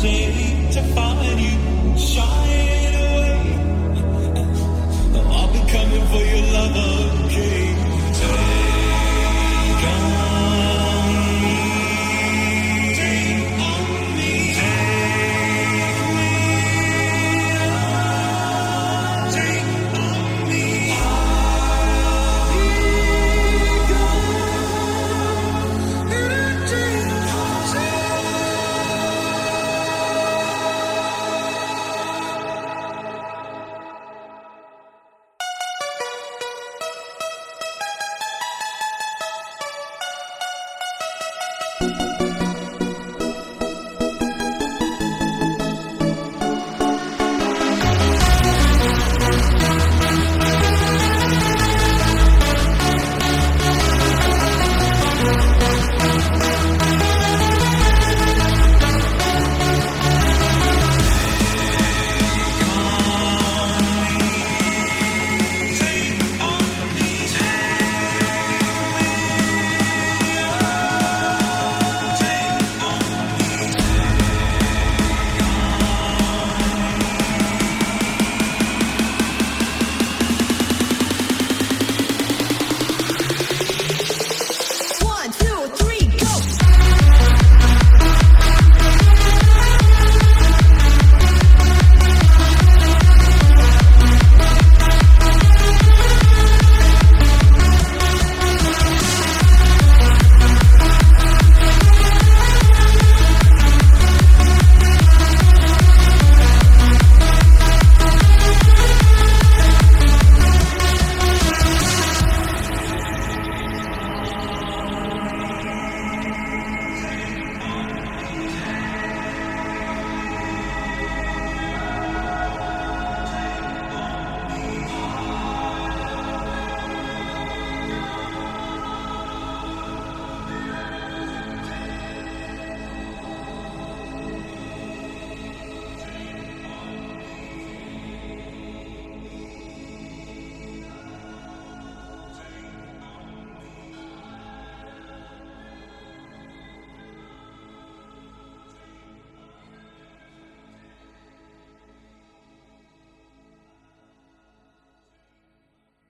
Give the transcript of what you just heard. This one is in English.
change.